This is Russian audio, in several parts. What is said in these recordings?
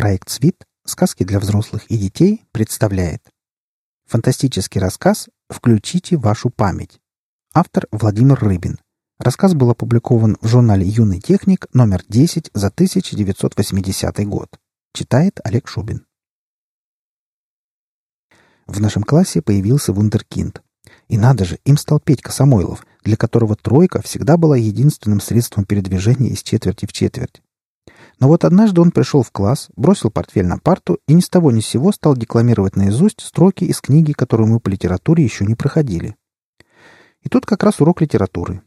Проект «Свит. Сказки для взрослых и детей» представляет Фантастический рассказ «Включите вашу память». Автор Владимир Рыбин. Рассказ был опубликован в журнале «Юный техник» номер 10 за 1980 год. Читает Олег Шубин. В нашем классе появился вундеркинд. И надо же, им стал Петька Самойлов, для которого тройка всегда была единственным средством передвижения из четверти в четверть. Но вот однажды он пришел в класс, бросил портфель на парту и ни с того ни с сего стал декламировать наизусть строки из книги, которую мы по литературе еще не проходили. И тут как раз урок литературы.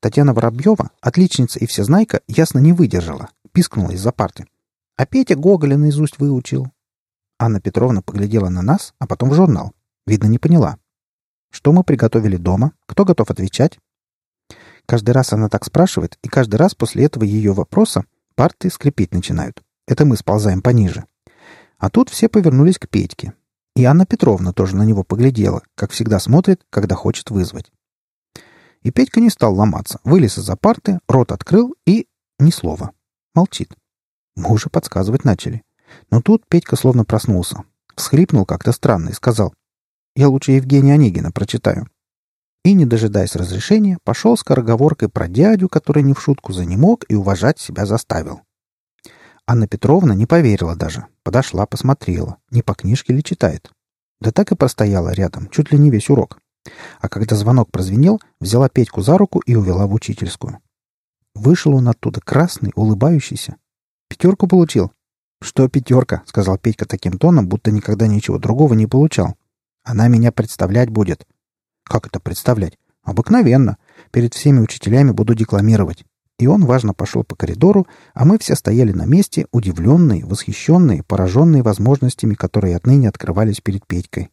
Татьяна Воробьева, отличница и всезнайка, ясно не выдержала, пискнула из-за парты. А Петя Гоголя наизусть выучил. Анна Петровна поглядела на нас, а потом в журнал. Видно, не поняла. Что мы приготовили дома? Кто готов отвечать? Каждый раз она так спрашивает, и каждый раз после этого ее вопроса Парты скрипеть начинают. Это мы сползаем пониже. А тут все повернулись к Петьке. И Анна Петровна тоже на него поглядела, как всегда смотрит, когда хочет вызвать. И Петька не стал ломаться, вылез из-за парты, рот открыл и... ни слова. Молчит. Мы уже подсказывать начали. Но тут Петька словно проснулся. Всхлипнул как-то странно и сказал, «Я лучше Евгения Онегина прочитаю» и, не дожидаясь разрешения, пошел с скороговоркой про дядю, который не в шутку занемог и уважать себя заставил. Анна Петровна не поверила даже. Подошла, посмотрела, не по книжке ли читает. Да так и простояла рядом, чуть ли не весь урок. А когда звонок прозвенел, взяла Петьку за руку и увела в учительскую. Вышел он оттуда красный, улыбающийся. Пятерку получил. «Что пятерка?» — сказал Петька таким тоном, будто никогда ничего другого не получал. «Она меня представлять будет. Как это представлять? Обыкновенно. Перед всеми учителями буду декламировать. И он важно пошел по коридору, а мы все стояли на месте, удивленные, восхищенные, пораженные возможностями, которые отныне открывались перед Петькой.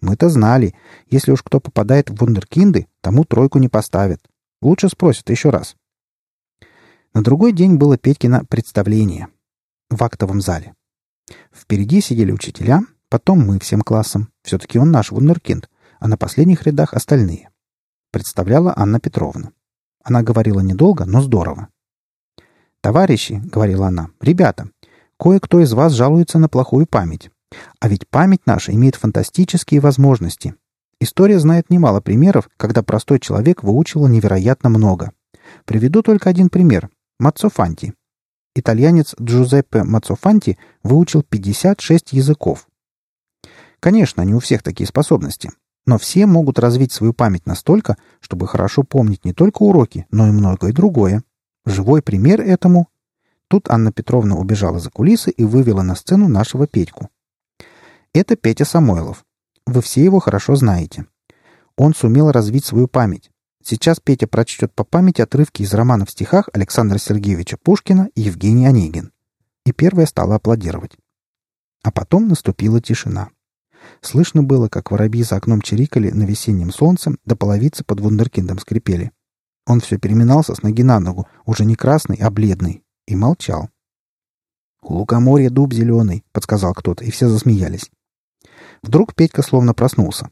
Мы-то знали, если уж кто попадает в вундеркинды, тому тройку не поставят. Лучше спросят еще раз. На другой день было Петькино представление в актовом зале. Впереди сидели учителя, потом мы всем классом. Все-таки он наш вундеркинд — а на последних рядах остальные. Представляла Анна Петровна. Она говорила недолго, но здорово. «Товарищи», — говорила она, — «ребята, кое-кто из вас жалуется на плохую память. А ведь память наша имеет фантастические возможности. История знает немало примеров, когда простой человек выучил невероятно много. Приведу только один пример. Мацофанти. Итальянец Джузеппе Мацофанти выучил 56 языков. Конечно, не у всех такие способности. Но все могут развить свою память настолько, чтобы хорошо помнить не только уроки, но и многое другое. Живой пример этому. Тут Анна Петровна убежала за кулисы и вывела на сцену нашего Петьку. Это Петя Самойлов. Вы все его хорошо знаете. Он сумел развить свою память. Сейчас Петя прочтет по памяти отрывки из романа в стихах Александра Сергеевича Пушкина и Евгения Онегин. И первая стала аплодировать. А потом наступила тишина. Слышно было, как воробьи за окном чирикали на весеннем солнце, да половицы под вундеркиндом скрипели. Он все переминался с ноги на ногу, уже не красный, а бледный, и молчал. «У лукоморья дуб зеленый», — подсказал кто-то, и все засмеялись. Вдруг Петька словно проснулся.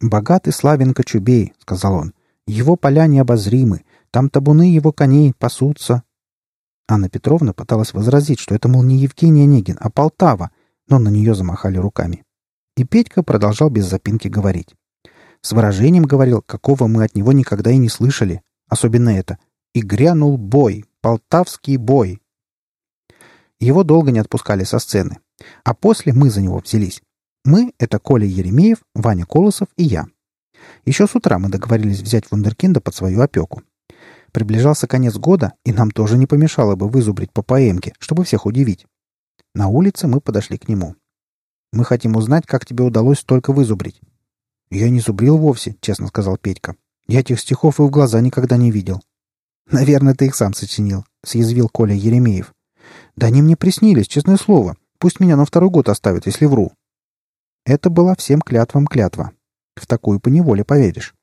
«Богатый славен Кочубей», — сказал он. «Его поля необозримы, там табуны его коней пасутся». Анна Петровна пыталась возразить, что это, мол, не Евгений Онегин, а Полтава, но на нее замахали руками. И Петька продолжал без запинки говорить. С выражением говорил, какого мы от него никогда и не слышали. Особенно это. И грянул бой, полтавский бой. Его долго не отпускали со сцены. А после мы за него взялись. Мы — это Коля Еремеев, Ваня Колосов и я. Еще с утра мы договорились взять Вундеркинда под свою опеку. Приближался конец года, и нам тоже не помешало бы вызубрить по поэмке, чтобы всех удивить. На улице мы подошли к нему. Мы хотим узнать, как тебе удалось столько вызубрить». «Я не зубрил вовсе», — честно сказал Петька. «Я этих стихов и в глаза никогда не видел». «Наверное, ты их сам сочинил», — съязвил Коля Еремеев. «Да они мне приснились, честное слово. Пусть меня на второй год оставят, если вру». Это была всем клятвам клятва. В такую поневоле поверишь.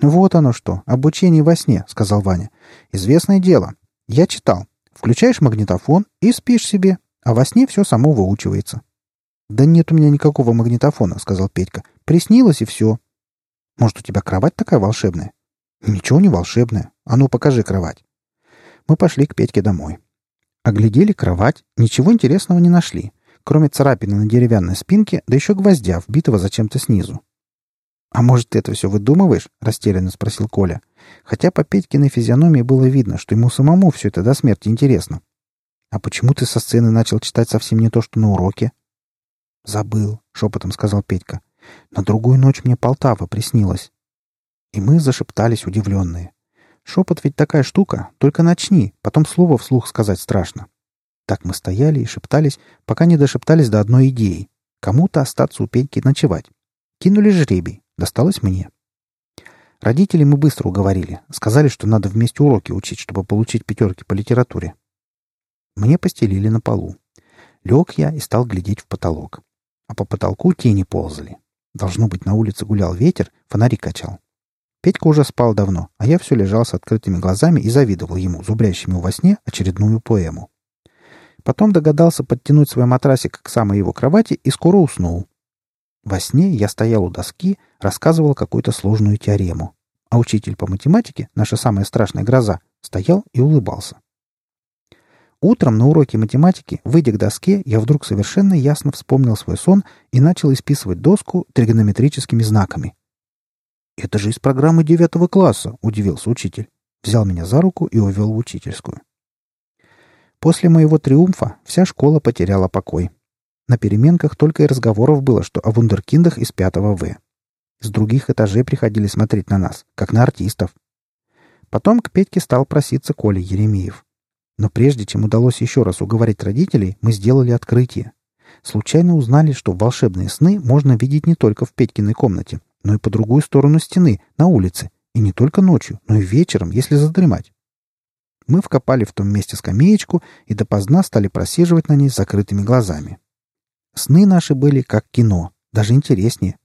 «Вот оно что, обучение во сне», — сказал Ваня. «Известное дело. Я читал. Включаешь магнитофон и спишь себе, а во сне все само выучивается». «Да нет у меня никакого магнитофона», — сказал Петька. «Приснилось и все». «Может, у тебя кровать такая волшебная?» «Ничего не волшебная. А ну, покажи кровать». Мы пошли к Петьке домой. Оглядели кровать, ничего интересного не нашли, кроме царапины на деревянной спинке, да еще гвоздя, вбитого зачем-то снизу. «А может, ты это все выдумываешь?» — растерянно спросил Коля. Хотя по Петькиной физиономии было видно, что ему самому все это до смерти интересно. «А почему ты со сцены начал читать совсем не то, что на уроке?» «Забыл», — шепотом сказал Петька. «На другую ночь мне Полтава приснилась». И мы зашептались удивленные. Шепот ведь такая штука, только начни, потом слово вслух сказать страшно. Так мы стояли и шептались, пока не дошептались до одной идеи. Кому-то остаться у Петьки ночевать. Кинули жребий. Досталось мне. Родителей мы быстро уговорили. Сказали, что надо вместе уроки учить, чтобы получить пятерки по литературе. Мне постелили на полу. Лег я и стал глядеть в потолок. А по потолку тени ползали. Должно быть, на улице гулял ветер, фонари качал. Петька уже спал давно, а я все лежал с открытыми глазами и завидовал ему, зубрящими во сне, очередную поэму. Потом догадался подтянуть свой матрасик к самой его кровати и скоро уснул. Во сне я стоял у доски, рассказывал какую-то сложную теорему. А учитель по математике, наша самая страшная гроза, стоял и улыбался. Утром на уроке математики, выйдя к доске, я вдруг совершенно ясно вспомнил свой сон и начал исписывать доску тригонометрическими знаками. «Это же из программы девятого класса», — удивился учитель. Взял меня за руку и увел в учительскую. После моего триумфа вся школа потеряла покой. На переменках только и разговоров было, что о вундеркиндах из пятого В. С других этажей приходили смотреть на нас, как на артистов. Потом к Петьке стал проситься Коля Еремеев. Но прежде чем удалось еще раз уговорить родителей, мы сделали открытие. Случайно узнали, что волшебные сны можно видеть не только в Петькиной комнате, но и по другую сторону стены, на улице, и не только ночью, но и вечером, если задремать. Мы вкопали в том месте скамеечку и допоздна стали просиживать на ней с закрытыми глазами. Сны наши были как кино, даже интереснее.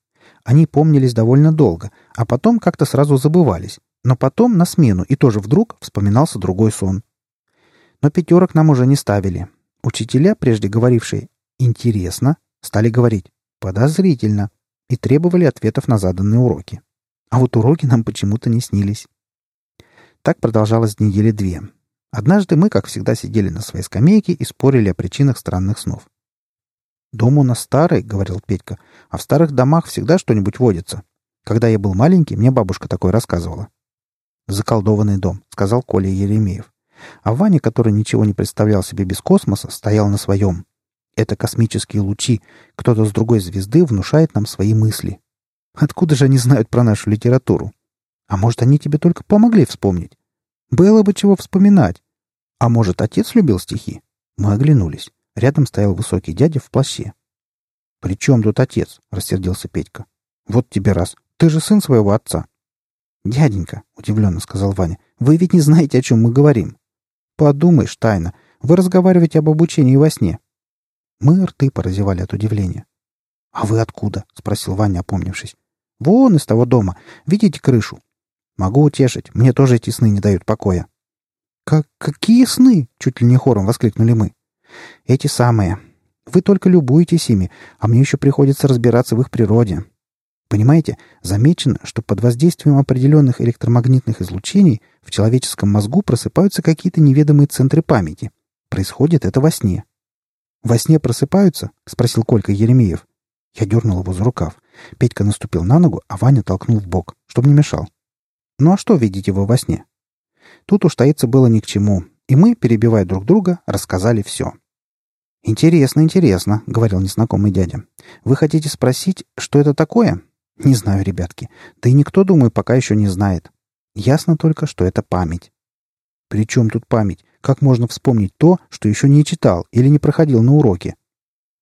Они помнились довольно долго, а потом как-то сразу забывались. Но потом на смену и тоже вдруг вспоминался другой сон. Но пятерок нам уже не ставили. Учителя, прежде говорившие «интересно», стали говорить «подозрительно» и требовали ответов на заданные уроки. А вот уроки нам почему-то не снились. Так продолжалось недели две. Однажды мы, как всегда, сидели на своей скамейке и спорили о причинах странных снов. «Дом у нас старый», — говорил Петька, — «а в старых домах всегда что-нибудь водится. Когда я был маленький, мне бабушка такое рассказывала». «Заколдованный дом», — сказал Коля Еремеев. А Ваня, который ничего не представлял себе без космоса, стоял на своем. Это космические лучи. Кто-то с другой звезды внушает нам свои мысли. Откуда же они знают про нашу литературу? А может, они тебе только помогли вспомнить? Было бы чего вспоминать. А может, отец любил стихи? Мы оглянулись. Рядом стоял высокий дядя в плаще. «При чем тут отец?» — рассердился Петька. «Вот тебе раз. Ты же сын своего отца». «Дяденька», — удивленно сказал Ваня, — «вы ведь не знаете, о чем мы говорим». «Подумаешь, тайна. Вы разговариваете об обучении во сне». Мы рты поразевали от удивления. «А вы откуда?» — спросил Ваня, опомнившись. «Вон из того дома. Видите крышу? Могу утешить. Мне тоже эти сны не дают покоя». «Как какие сны?» — чуть ли не хором воскликнули мы. «Эти самые. Вы только любуетесь ими, а мне еще приходится разбираться в их природе. Понимаете, замечено, что под воздействием определенных электромагнитных излучений в человеческом мозгу просыпаются какие-то неведомые центры памяти. Происходит это во сне». «Во сне просыпаются?» — спросил Колька Еремеев. Я дернул его за рукав. Петька наступил на ногу, а Ваня толкнул в бок, чтобы не мешал. «Ну а что видите вы во сне?» Тут уж таиться было ни к чему, и мы, перебивая друг друга, рассказали все. «Интересно, интересно», — говорил незнакомый дядя. «Вы хотите спросить, что это такое?» «Не знаю, ребятки. Да и никто, думаю, пока еще не знает. Ясно только, что это память». «При чем тут память? Как можно вспомнить то, что еще не читал или не проходил на уроке?»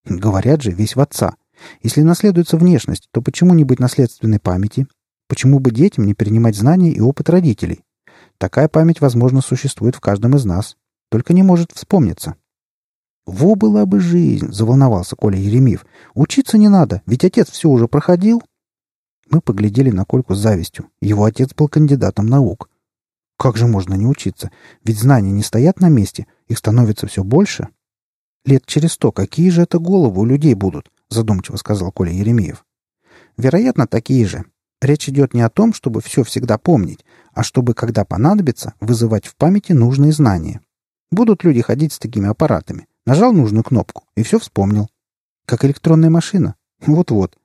«Говорят же, весь в отца. Если наследуется внешность, то почему не быть наследственной памяти? Почему бы детям не перенимать знания и опыт родителей? Такая память, возможно, существует в каждом из нас, только не может вспомниться. «Во была бы жизнь!» — заволновался Коля Еремеев. «Учиться не надо, ведь отец все уже проходил». Мы поглядели на Кольку с завистью. Его отец был кандидатом наук. Как же можно не учиться? Ведь знания не стоят на месте, их становится все больше. Лет через сто какие же это головы у людей будут? Задумчиво сказал Коля Еремеев. Вероятно, такие же. Речь идет не о том, чтобы все всегда помнить, а чтобы, когда понадобится, вызывать в памяти нужные знания. Будут люди ходить с такими аппаратами. Нажал нужную кнопку и все вспомнил. Как электронная машина. Вот-вот.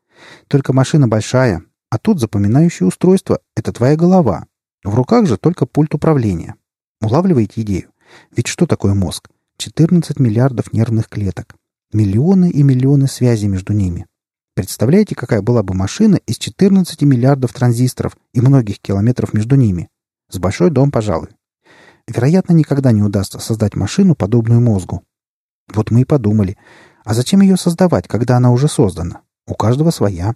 Только машина большая, а тут запоминающее устройство — это твоя голова. В руках же только пульт управления. Улавливаете идею? Ведь что такое мозг? 14 миллиардов нервных клеток. Миллионы и миллионы связей между ними. Представляете, какая была бы машина из 14 миллиардов транзисторов и многих километров между ними? С большой дом, пожалуй. Вероятно, никогда не удастся создать машину, подобную мозгу. Вот мы и подумали, а зачем ее создавать, когда она уже создана? У каждого своя.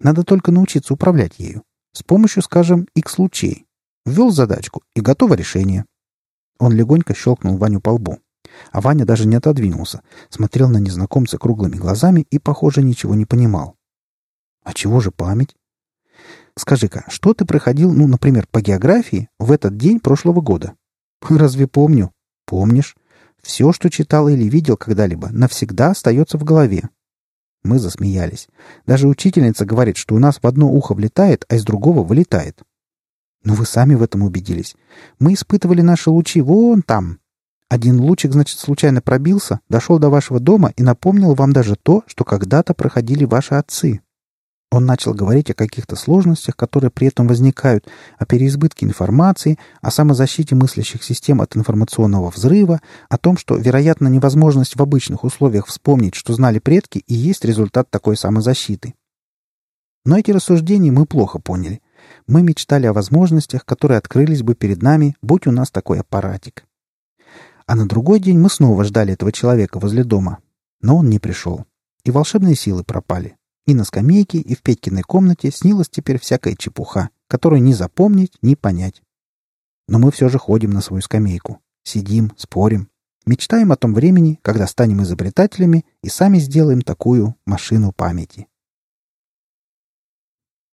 Надо только научиться управлять ею. С помощью, скажем, X-лучей. Ввел задачку, и готово решение. Он легонько щелкнул Ваню по лбу. А Ваня даже не отодвинулся, смотрел на незнакомца круглыми глазами и, похоже, ничего не понимал. «А чего же память?» «Скажи-ка, что ты проходил, ну, например, по географии в этот день прошлого года?» «Разве помню?» «Помнишь. Все, что читал или видел когда-либо, навсегда остается в голове. Мы засмеялись. Даже учительница говорит, что у нас в одно ухо влетает, а из другого вылетает. Но вы сами в этом убедились. Мы испытывали наши лучи вон там. Один лучик, значит, случайно пробился, дошел до вашего дома и напомнил вам даже то, что когда-то проходили ваши отцы. Он начал говорить о каких-то сложностях, которые при этом возникают, о переизбытке информации, о самозащите мыслящих систем от информационного взрыва, о том, что, вероятно, невозможность в обычных условиях вспомнить, что знали предки, и есть результат такой самозащиты. Но эти рассуждения мы плохо поняли. Мы мечтали о возможностях, которые открылись бы перед нами, будь у нас такой аппаратик. А на другой день мы снова ждали этого человека возле дома. Но он не пришел. И волшебные силы пропали. И на скамейке, и в Петькиной комнате снилась теперь всякая чепуха, которую ни запомнить, ни понять. Но мы все же ходим на свою скамейку. Сидим, спорим. Мечтаем о том времени, когда станем изобретателями и сами сделаем такую машину памяти.